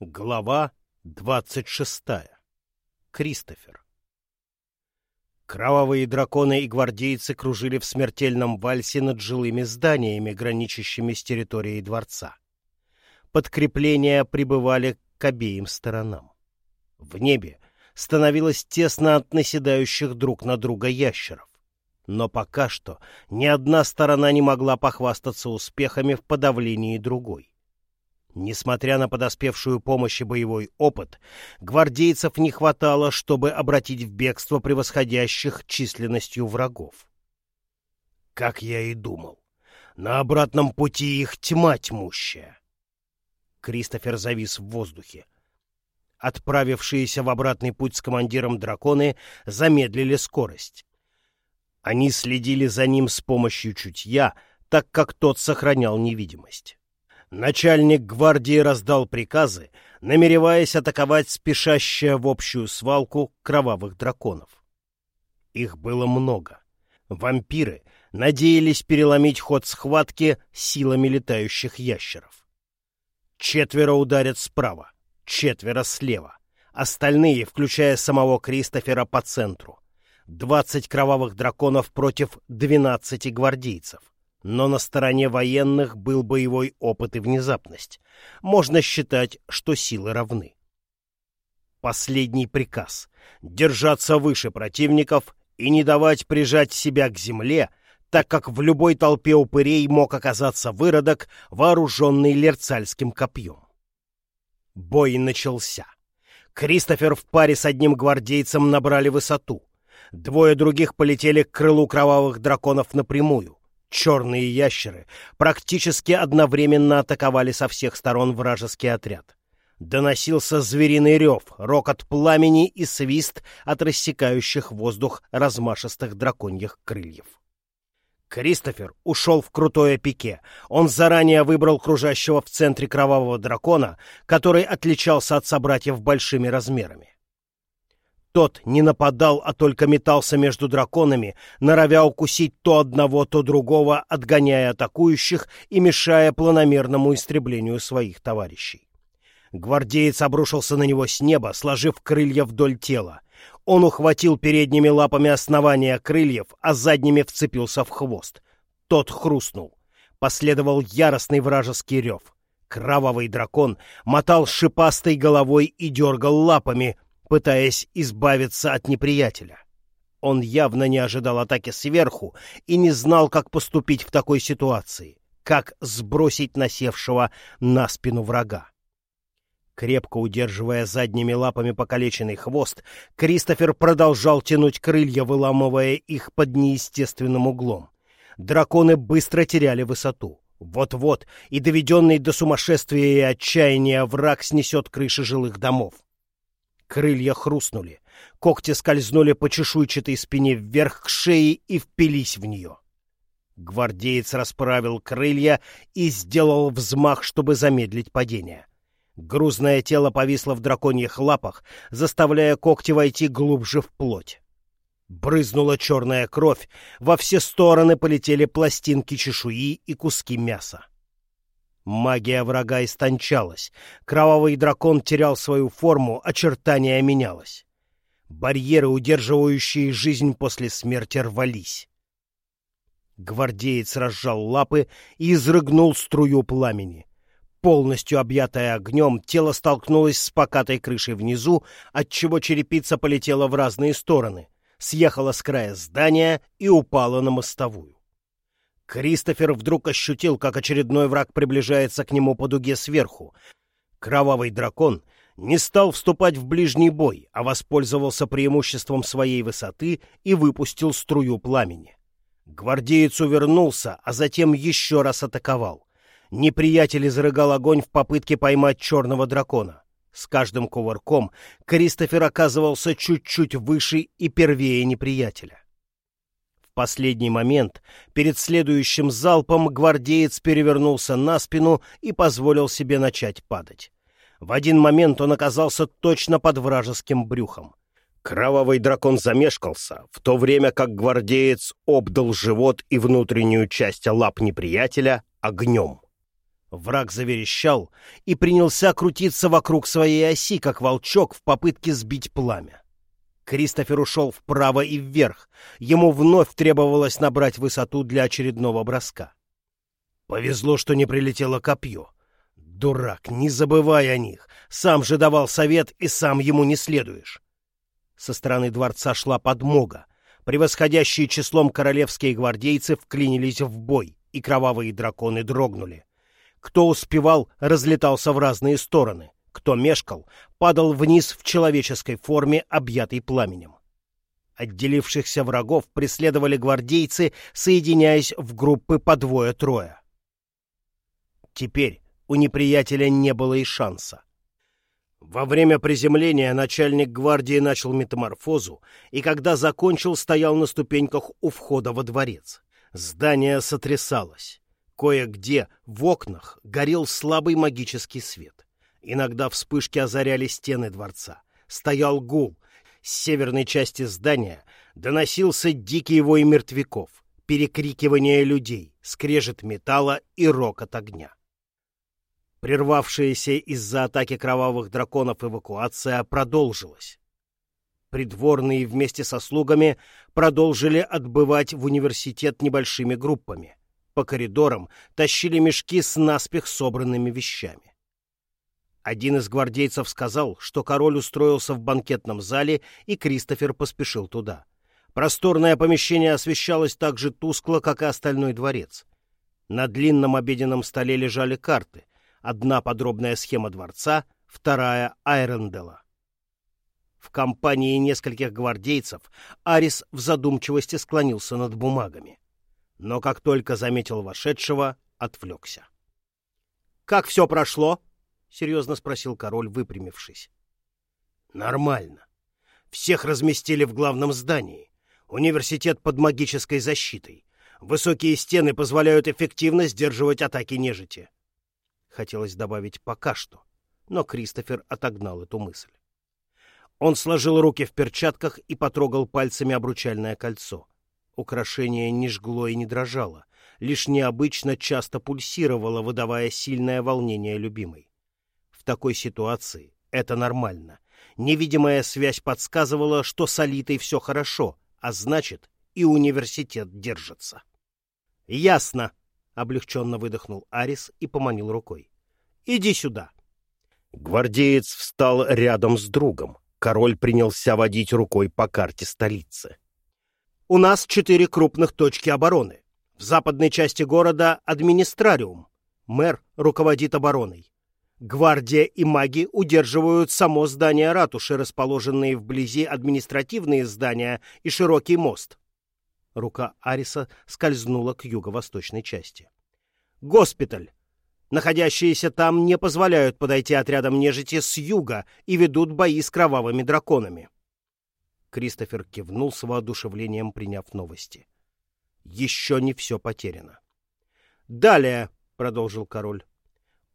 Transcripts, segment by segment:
Глава двадцать шестая. Кристофер. Кровавые драконы и гвардейцы кружили в смертельном вальсе над жилыми зданиями, граничащими с территорией дворца. Подкрепления прибывали к обеим сторонам. В небе становилось тесно от наседающих друг на друга ящеров. Но пока что ни одна сторона не могла похвастаться успехами в подавлении другой. Несмотря на подоспевшую помощь и боевой опыт, гвардейцев не хватало, чтобы обратить в бегство превосходящих численностью врагов. Как я и думал, на обратном пути их тьма тьмущая. Кристофер завис в воздухе. Отправившиеся в обратный путь с командиром драконы замедлили скорость. Они следили за ним с помощью чутья, так как тот сохранял невидимость начальник гвардии раздал приказы, намереваясь атаковать спешащее в общую свалку кровавых драконов. Их было много. Вампиры надеялись переломить ход схватки силами летающих ящеров. Четверо ударят справа, четверо слева. Остальные, включая самого Кристофера, по центру. Двадцать кровавых драконов против двенадцати гвардейцев. Но на стороне военных был боевой опыт и внезапность. Можно считать, что силы равны. Последний приказ — держаться выше противников и не давать прижать себя к земле, так как в любой толпе упырей мог оказаться выродок, вооруженный лерцальским копьем. Бой начался. Кристофер в паре с одним гвардейцем набрали высоту. Двое других полетели к крылу кровавых драконов напрямую. Черные ящеры практически одновременно атаковали со всех сторон вражеский отряд. Доносился звериный рев, рокот пламени и свист от рассекающих воздух размашистых драконьих крыльев. Кристофер ушел в крутое пике. Он заранее выбрал кружащего в центре кровавого дракона, который отличался от собратьев большими размерами. Тот не нападал, а только метался между драконами, норовя укусить то одного, то другого, отгоняя атакующих и мешая планомерному истреблению своих товарищей. Гвардеец обрушился на него с неба, сложив крылья вдоль тела. Он ухватил передними лапами основания крыльев, а задними вцепился в хвост. Тот хрустнул. Последовал яростный вражеский рев. Кровавый дракон мотал шипастой головой и дергал лапами — пытаясь избавиться от неприятеля. Он явно не ожидал атаки сверху и не знал, как поступить в такой ситуации, как сбросить насевшего на спину врага. Крепко удерживая задними лапами покалеченный хвост, Кристофер продолжал тянуть крылья, выламывая их под неестественным углом. Драконы быстро теряли высоту. Вот-вот, и доведенный до сумасшествия и отчаяния враг снесет крыши жилых домов. Крылья хрустнули. Когти скользнули по чешуйчатой спине вверх к шее и впились в нее. Гвардеец расправил крылья и сделал взмах, чтобы замедлить падение. Грузное тело повисло в драконьих лапах, заставляя когти войти глубже в плоть. Брызнула черная кровь, во все стороны полетели пластинки чешуи и куски мяса. Магия врага истончалась. Кровавый дракон терял свою форму, очертания менялось. Барьеры, удерживающие жизнь после смерти, рвались. Гвардеец разжал лапы и изрыгнул струю пламени. Полностью объятое огнем, тело столкнулось с покатой крышей внизу, отчего черепица полетела в разные стороны, съехала с края здания и упала на мостовую. Кристофер вдруг ощутил, как очередной враг приближается к нему по дуге сверху. Кровавый дракон не стал вступать в ближний бой, а воспользовался преимуществом своей высоты и выпустил струю пламени. Гвардеец увернулся, а затем еще раз атаковал. Неприятель изрыгал огонь в попытке поймать черного дракона. С каждым кувырком Кристофер оказывался чуть-чуть выше и первее неприятеля последний момент, перед следующим залпом, гвардеец перевернулся на спину и позволил себе начать падать. В один момент он оказался точно под вражеским брюхом. Кровавый дракон замешкался, в то время как гвардеец обдал живот и внутреннюю часть лап неприятеля огнем. Враг заверещал и принялся крутиться вокруг своей оси, как волчок в попытке сбить пламя. Кристофер ушел вправо и вверх. Ему вновь требовалось набрать высоту для очередного броска. Повезло, что не прилетело копье. Дурак, не забывай о них. Сам же давал совет, и сам ему не следуешь. Со стороны дворца шла подмога. Превосходящие числом королевские гвардейцы вклинились в бой, и кровавые драконы дрогнули. Кто успевал, разлетался в разные стороны. Кто мешкал, падал вниз в человеческой форме, объятый пламенем. Отделившихся врагов преследовали гвардейцы, соединяясь в группы по двое-трое. Теперь у неприятеля не было и шанса. Во время приземления начальник гвардии начал метаморфозу, и когда закончил, стоял на ступеньках у входа во дворец. Здание сотрясалось. Кое-где в окнах горел слабый магический свет. Иногда вспышки озаряли стены дворца. Стоял гул. С северной части здания доносился дикий вой мертвяков, перекрикивание людей, скрежет металла и рокот огня. Прервавшаяся из-за атаки кровавых драконов эвакуация продолжилась. Придворные вместе со слугами продолжили отбывать в университет небольшими группами. По коридорам тащили мешки с наспех собранными вещами. Один из гвардейцев сказал, что король устроился в банкетном зале, и Кристофер поспешил туда. Просторное помещение освещалось так же тускло, как и остальной дворец. На длинном обеденном столе лежали карты. Одна подробная схема дворца, вторая — Айрендела. В компании нескольких гвардейцев Арис в задумчивости склонился над бумагами. Но как только заметил вошедшего, отвлекся. «Как все прошло?» — серьезно спросил король, выпрямившись. «Нормально. Всех разместили в главном здании. Университет под магической защитой. Высокие стены позволяют эффективно сдерживать атаки нежити». Хотелось добавить «пока что», но Кристофер отогнал эту мысль. Он сложил руки в перчатках и потрогал пальцами обручальное кольцо. Украшение не жгло и не дрожало, лишь необычно часто пульсировало, выдавая сильное волнение любимой такой ситуации это нормально. Невидимая связь подсказывала, что с Алитой все хорошо, а значит, и университет держится. «Ясно», — облегченно выдохнул Арис и поманил рукой. «Иди сюда». Гвардеец встал рядом с другом. Король принялся водить рукой по карте столицы. «У нас четыре крупных точки обороны. В западной части города — администрариум. Мэр руководит обороной. Гвардия и маги удерживают само здание ратуши, расположенные вблизи административные здания и широкий мост. Рука Ариса скользнула к юго-восточной части. Госпиталь. Находящиеся там не позволяют подойти отрядам нежити с юга и ведут бои с кровавыми драконами. Кристофер кивнул с воодушевлением, приняв новости. Еще не все потеряно. «Далее», — продолжил король,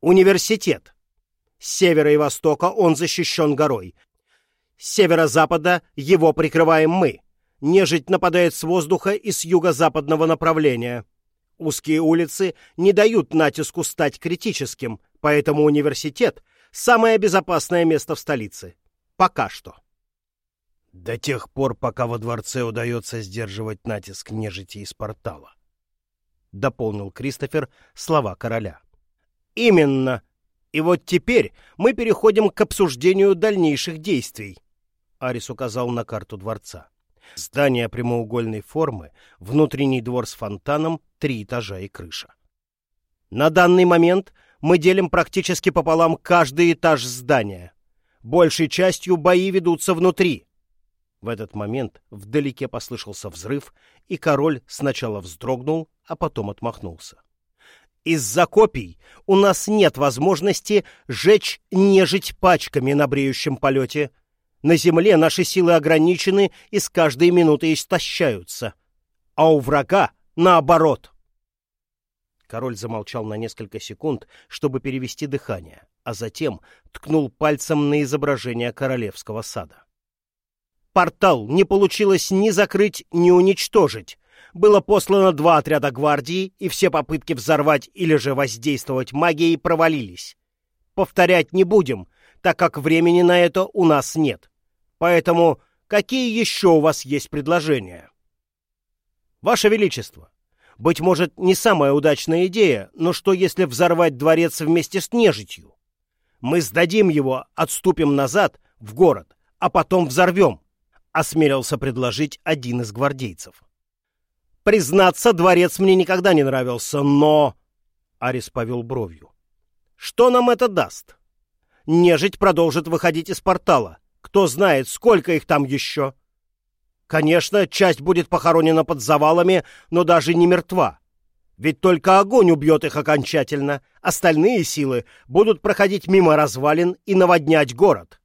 Университет. С севера и востока он защищен горой. С северо-запада его прикрываем мы. Нежить нападает с воздуха и с юго-западного направления. Узкие улицы не дают натиску стать критическим, поэтому университет — самое безопасное место в столице. Пока что. До тех пор, пока во дворце удается сдерживать натиск нежити из портала. Дополнил Кристофер слова короля. Именно. И вот теперь мы переходим к обсуждению дальнейших действий. Арис указал на карту дворца. Здание прямоугольной формы, внутренний двор с фонтаном, три этажа и крыша. На данный момент мы делим практически пополам каждый этаж здания. Большей частью бои ведутся внутри. В этот момент вдалеке послышался взрыв, и король сначала вздрогнул, а потом отмахнулся. Из-за копий у нас нет возможности жечь нежить пачками на бреющем полете. На земле наши силы ограничены и с каждой минутой истощаются. А у врага наоборот. Король замолчал на несколько секунд, чтобы перевести дыхание, а затем ткнул пальцем на изображение королевского сада. Портал не получилось ни закрыть, ни уничтожить. Было послано два отряда гвардии, и все попытки взорвать или же воздействовать магией провалились. Повторять не будем, так как времени на это у нас нет. Поэтому какие еще у вас есть предложения? Ваше Величество, быть может, не самая удачная идея, но что если взорвать дворец вместе с нежитью? Мы сдадим его, отступим назад, в город, а потом взорвем, — осмелился предложить один из гвардейцев. Признаться, дворец мне никогда не нравился, но... Арис повел бровью. Что нам это даст? Нежить продолжит выходить из портала. Кто знает, сколько их там еще. Конечно, часть будет похоронена под завалами, но даже не мертва. Ведь только огонь убьет их окончательно. Остальные силы будут проходить мимо развалин и наводнять город.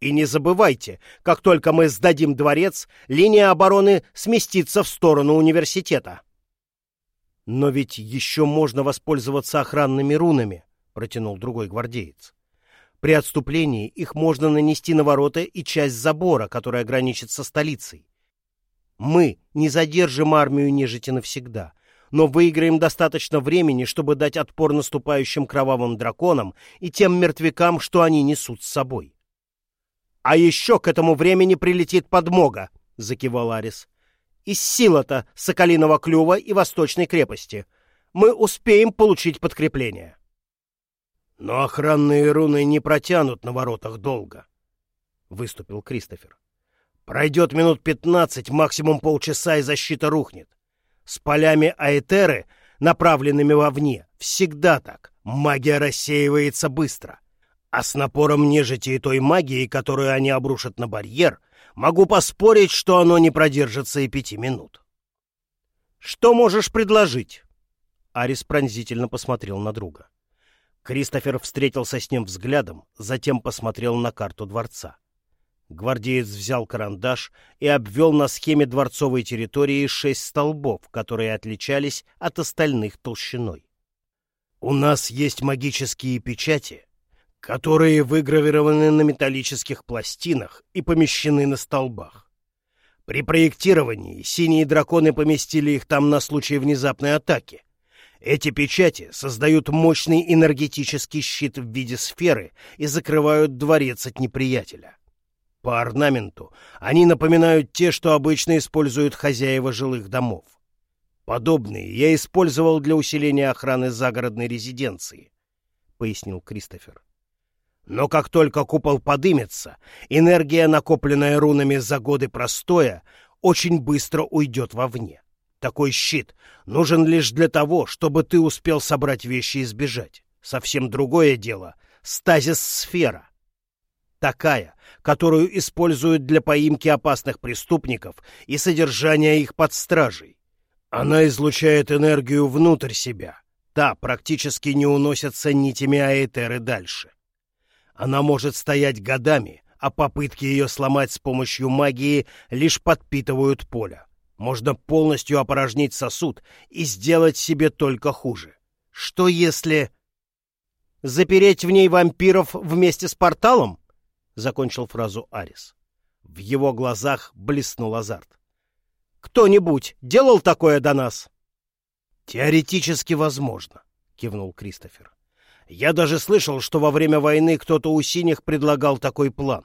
И не забывайте, как только мы сдадим дворец, линия обороны сместится в сторону университета. Но ведь еще можно воспользоваться охранными рунами, протянул другой гвардеец. При отступлении их можно нанести на ворота и часть забора, которая граничит со столицей. Мы не задержим армию нежити навсегда, но выиграем достаточно времени, чтобы дать отпор наступающим кровавым драконам и тем мертвякам, что они несут с собой. «А еще к этому времени прилетит подмога», — закивал Арис. «Из сила-то Соколиного клюва и Восточной крепости. Мы успеем получить подкрепление». «Но охранные руны не протянут на воротах долго», — выступил Кристофер. «Пройдет минут пятнадцать, максимум полчаса, и защита рухнет. С полями Аэтеры, направленными вовне, всегда так. Магия рассеивается быстро. А с напором нежити и той магии, которую они обрушат на барьер, могу поспорить, что оно не продержится и пяти минут. «Что можешь предложить?» Арис пронзительно посмотрел на друга. Кристофер встретился с ним взглядом, затем посмотрел на карту дворца. Гвардеец взял карандаш и обвел на схеме дворцовой территории шесть столбов, которые отличались от остальных толщиной. «У нас есть магические печати, которые выгравированы на металлических пластинах и помещены на столбах. При проектировании синие драконы поместили их там на случай внезапной атаки. Эти печати создают мощный энергетический щит в виде сферы и закрывают дворец от неприятеля. По орнаменту они напоминают те, что обычно используют хозяева жилых домов. Подобные я использовал для усиления охраны загородной резиденции, — пояснил Кристофер. Но как только купол подымется, энергия, накопленная рунами за годы простоя, очень быстро уйдет вовне. Такой щит нужен лишь для того, чтобы ты успел собрать вещи и сбежать. Совсем другое дело — стазис-сфера. Такая, которую используют для поимки опасных преступников и содержания их под стражей. Она излучает энергию внутрь себя. Та практически не уносится нитями Аэтеры дальше. Она может стоять годами, а попытки ее сломать с помощью магии лишь подпитывают поле. Можно полностью опорожнить сосуд и сделать себе только хуже. Что если... «Запереть в ней вампиров вместе с порталом?» — закончил фразу Арис. В его глазах блеснул азарт. «Кто-нибудь делал такое до нас?» «Теоретически возможно», — кивнул Кристофер. Я даже слышал, что во время войны кто-то у синих предлагал такой план.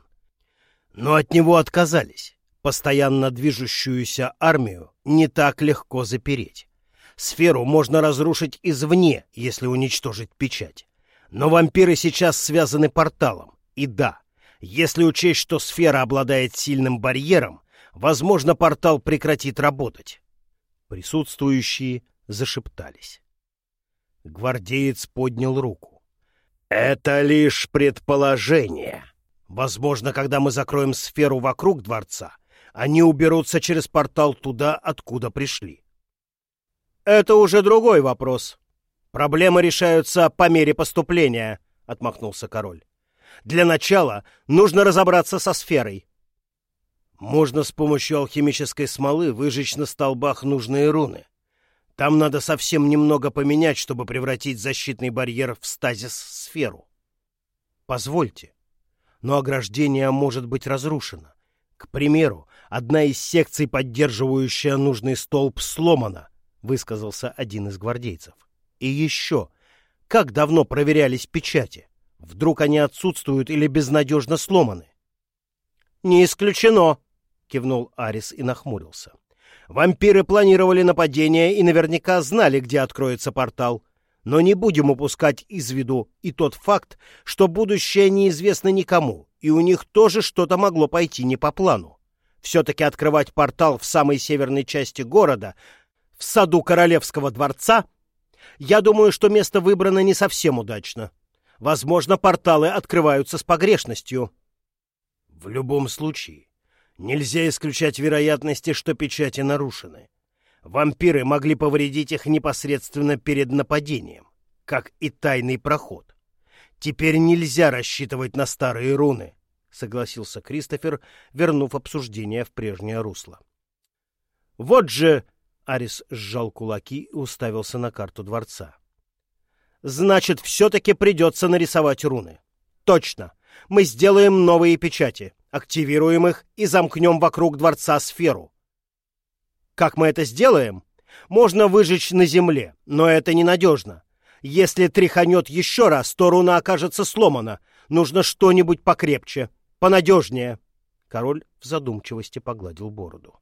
Но от него отказались. Постоянно движущуюся армию не так легко запереть. Сферу можно разрушить извне, если уничтожить печать. Но вампиры сейчас связаны порталом. И да, если учесть, что сфера обладает сильным барьером, возможно, портал прекратит работать. Присутствующие зашептались. Гвардеец поднял руку. Это лишь предположение. Возможно, когда мы закроем сферу вокруг дворца, они уберутся через портал туда, откуда пришли. Это уже другой вопрос. Проблемы решаются по мере поступления, отмахнулся король. Для начала нужно разобраться со сферой. Можно с помощью алхимической смолы выжечь на столбах нужные руны. Там надо совсем немного поменять, чтобы превратить защитный барьер в стазис-сферу. Позвольте, но ограждение может быть разрушено. К примеру, одна из секций, поддерживающая нужный столб, сломана, высказался один из гвардейцев. И еще, как давно проверялись печати? Вдруг они отсутствуют или безнадежно сломаны? Не исключено, кивнул Арис и нахмурился. Вампиры планировали нападение и наверняка знали, где откроется портал. Но не будем упускать из виду и тот факт, что будущее неизвестно никому, и у них тоже что-то могло пойти не по плану. Все-таки открывать портал в самой северной части города, в саду Королевского дворца, я думаю, что место выбрано не совсем удачно. Возможно, порталы открываются с погрешностью. В любом случае, нельзя исключать вероятности, что печати нарушены. Вампиры могли повредить их непосредственно перед нападением, как и тайный проход. Теперь нельзя рассчитывать на старые руны, согласился Кристофер, вернув обсуждение в прежнее русло. Вот же, Арис сжал кулаки и уставился на карту дворца. Значит, все-таки придется нарисовать руны. Точно. Мы сделаем новые печати, активируем их и замкнем вокруг дворца сферу. Как мы это сделаем? Можно выжечь на земле, но это ненадежно. Если тряханет еще раз, то руна окажется сломана. Нужно что-нибудь покрепче, понадежнее. Король в задумчивости погладил бороду.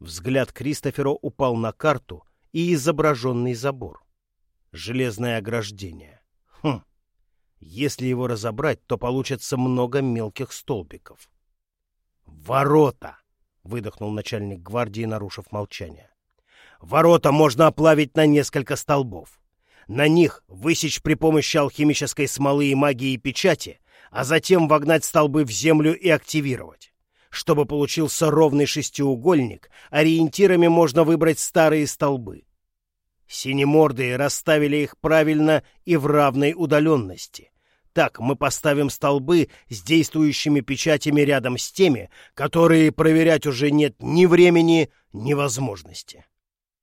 Взгляд Кристофера упал на карту и изображенный забор. Железное ограждение. Хм. Если его разобрать, то получится много мелких столбиков. Ворота! — выдохнул начальник гвардии, нарушив молчание. «Ворота можно оплавить на несколько столбов. На них высечь при помощи алхимической смолы и магии печати, а затем вогнать столбы в землю и активировать. Чтобы получился ровный шестиугольник, ориентирами можно выбрать старые столбы. Синемордые расставили их правильно и в равной удаленности. Так мы поставим столбы с действующими печатями рядом с теми, которые проверять уже нет ни времени, ни возможности.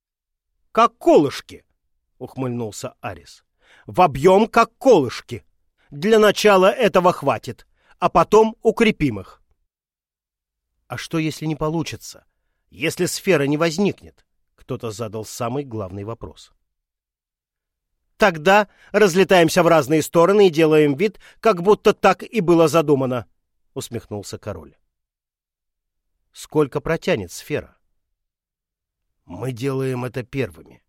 — Как колышки! — ухмыльнулся Арис. — В объем, как колышки. Для начала этого хватит, а потом укрепим их. — А что, если не получится? Если сфера не возникнет? Кто-то задал самый главный вопрос. — Тогда разлетаемся в разные стороны и делаем вид, как будто так и было задумано, — усмехнулся король. Сколько протянет сфера? Мы делаем это первыми.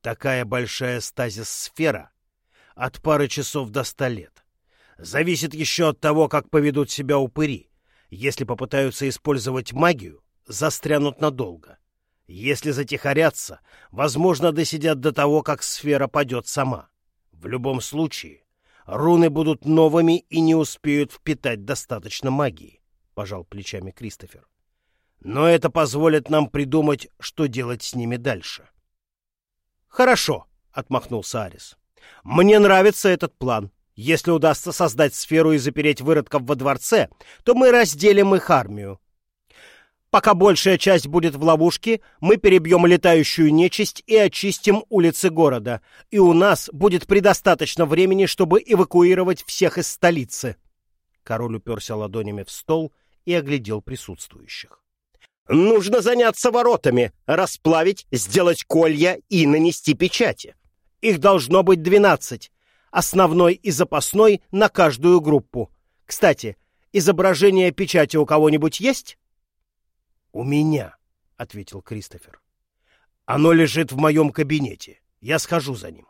Такая большая стазис-сфера от пары часов до ста лет. Зависит еще от того, как поведут себя упыри. Если попытаются использовать магию, застрянут надолго. Если затихарятся, возможно, досидят до того, как сфера падет сама. В любом случае, руны будут новыми и не успеют впитать достаточно магии, — пожал плечами Кристофер. Но это позволит нам придумать, что делать с ними дальше. — Хорошо, — отмахнулся Арис. — Мне нравится этот план. Если удастся создать сферу и запереть выродков во дворце, то мы разделим их армию. Пока большая часть будет в ловушке, мы перебьем летающую нечисть и очистим улицы города, и у нас будет предостаточно времени, чтобы эвакуировать всех из столицы. Король уперся ладонями в стол и оглядел присутствующих. Нужно заняться воротами, расплавить, сделать колья и нанести печати. Их должно быть двенадцать, основной и запасной на каждую группу. Кстати, изображение печати у кого-нибудь есть? «У меня», — ответил Кристофер. «Оно лежит в моем кабинете. Я схожу за ним».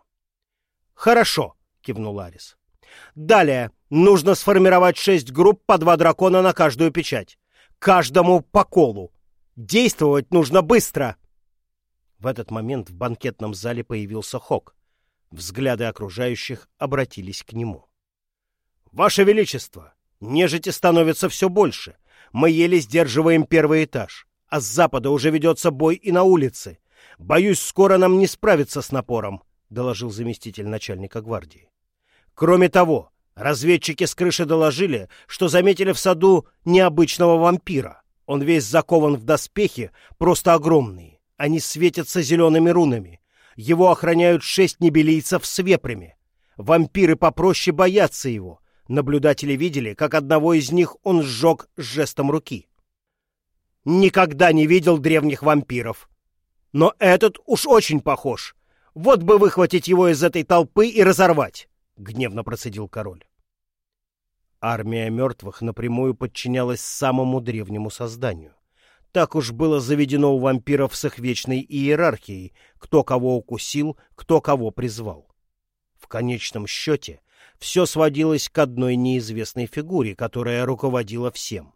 «Хорошо», — кивнул Арис. «Далее нужно сформировать шесть групп по два дракона на каждую печать. Каждому по колу. Действовать нужно быстро!» В этот момент в банкетном зале появился Хок. Взгляды окружающих обратились к нему. «Ваше Величество, нежити становится все больше. Мы еле сдерживаем первый этаж, а с запада уже ведется бой и на улице. Боюсь, скоро нам не справиться с напором, — доложил заместитель начальника гвардии. Кроме того, разведчики с крыши доложили, что заметили в саду необычного вампира. Он весь закован в доспехи, просто огромные. Они светятся зелеными рунами. Его охраняют шесть небелийцев с вепрями. Вампиры попроще боятся его — Наблюдатели видели, как одного из них он сжег жестом руки. Никогда не видел древних вампиров. Но этот уж очень похож. Вот бы выхватить его из этой толпы и разорвать, — гневно процедил король. Армия мертвых напрямую подчинялась самому древнему созданию. Так уж было заведено у вампиров с их вечной иерархией, кто кого укусил, кто кого призвал. В конечном счете все сводилось к одной неизвестной фигуре, которая руководила всем.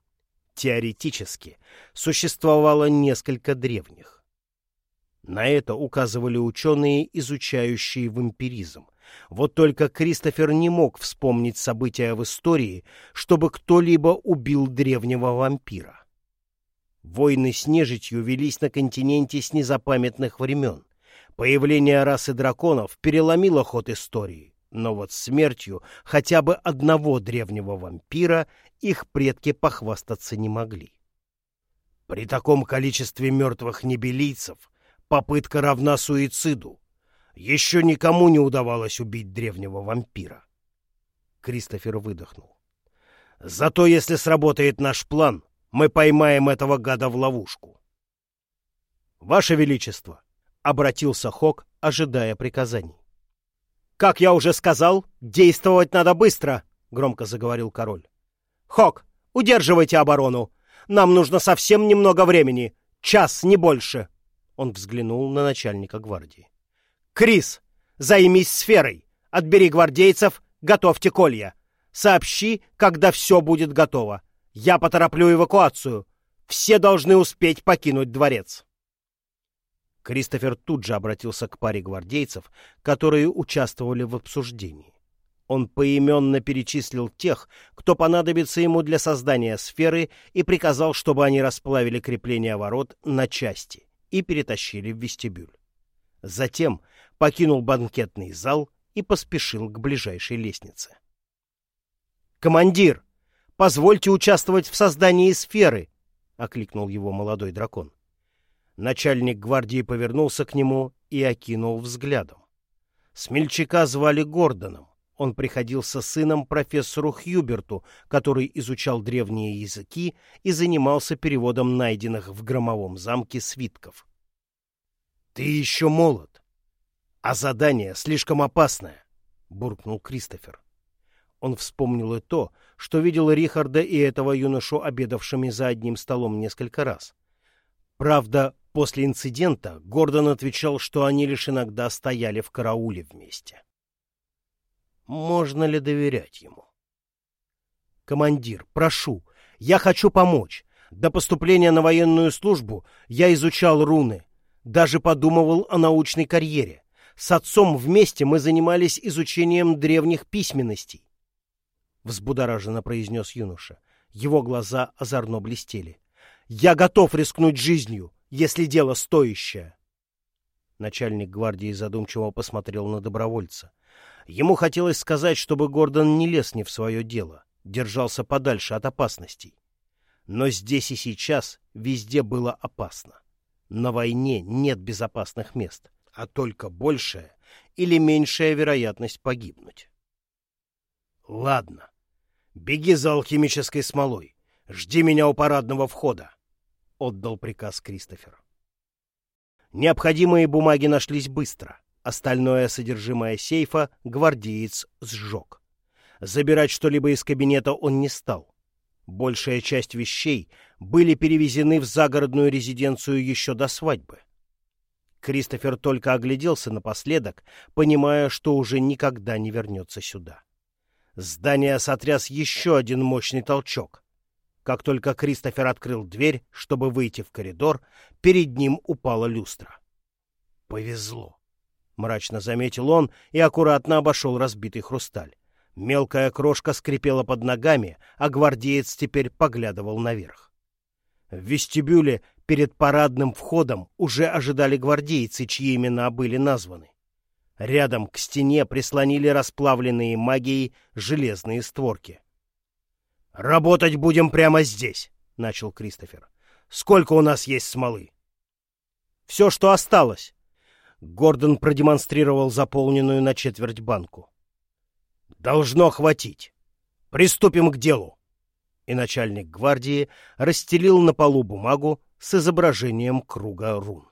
Теоретически существовало несколько древних. На это указывали ученые, изучающие вампиризм. Вот только Кристофер не мог вспомнить события в истории, чтобы кто-либо убил древнего вампира. Войны с нежитью велись на континенте с незапамятных времен. Появление расы драконов переломило ход истории, но вот смертью хотя бы одного древнего вампира их предки похвастаться не могли. При таком количестве мертвых небелийцев попытка равна суициду. Еще никому не удавалось убить древнего вампира. Кристофер выдохнул. Зато если сработает наш план, мы поймаем этого гада в ловушку. Ваше Величество, — обратился Хок, ожидая приказаний. «Как я уже сказал, действовать надо быстро!» — громко заговорил король. «Хок, удерживайте оборону! Нам нужно совсем немного времени, час, не больше!» Он взглянул на начальника гвардии. «Крис, займись сферой! Отбери гвардейцев, готовьте колья! Сообщи, когда все будет готово! Я потороплю эвакуацию! Все должны успеть покинуть дворец!» Кристофер тут же обратился к паре гвардейцев, которые участвовали в обсуждении. Он поименно перечислил тех, кто понадобится ему для создания сферы, и приказал, чтобы они расплавили крепление ворот на части и перетащили в вестибюль. Затем покинул банкетный зал и поспешил к ближайшей лестнице. «Командир, позвольте участвовать в создании сферы!» — окликнул его молодой дракон. Начальник гвардии повернулся к нему и окинул взглядом. Смельчака звали Гордоном. Он приходился сыном профессору Хьюберту, который изучал древние языки и занимался переводом найденных в громовом замке свитков. «Ты еще молод, а задание слишком опасное», — буркнул Кристофер. Он вспомнил и то, что видел Рихарда и этого юношу обедавшими за одним столом несколько раз. Правда, После инцидента Гордон отвечал, что они лишь иногда стояли в карауле вместе. Можно ли доверять ему? «Командир, прошу, я хочу помочь. До поступления на военную службу я изучал руны, даже подумывал о научной карьере. С отцом вместе мы занимались изучением древних письменностей. Взбудораженно произнес юноша. Его глаза озорно блестели. «Я готов рискнуть жизнью если дело стоящее. Начальник гвардии задумчиво посмотрел на добровольца. Ему хотелось сказать, чтобы Гордон не лез не в свое дело, держался подальше от опасностей. Но здесь и сейчас везде было опасно. На войне нет безопасных мест, а только большая или меньшая вероятность погибнуть. Ладно, беги за алхимической смолой, жди меня у парадного входа отдал приказ Кристофер. Необходимые бумаги нашлись быстро. Остальное содержимое сейфа гвардеец сжег. Забирать что-либо из кабинета он не стал. Большая часть вещей были перевезены в загородную резиденцию еще до свадьбы. Кристофер только огляделся напоследок, понимая, что уже никогда не вернется сюда. Здание сотряс еще один мощный толчок. Как только Кристофер открыл дверь, чтобы выйти в коридор, перед ним упала люстра. «Повезло», — мрачно заметил он и аккуратно обошел разбитый хрусталь. Мелкая крошка скрипела под ногами, а гвардеец теперь поглядывал наверх. В вестибюле перед парадным входом уже ожидали гвардейцы, чьи имена были названы. Рядом к стене прислонили расплавленные магией железные створки. «Работать будем прямо здесь», — начал Кристофер. «Сколько у нас есть смолы?» «Все, что осталось». Гордон продемонстрировал заполненную на четверть банку. «Должно хватить». Приступим к делу!» И начальник гвардии расстелил на полу бумагу с изображением круга рун.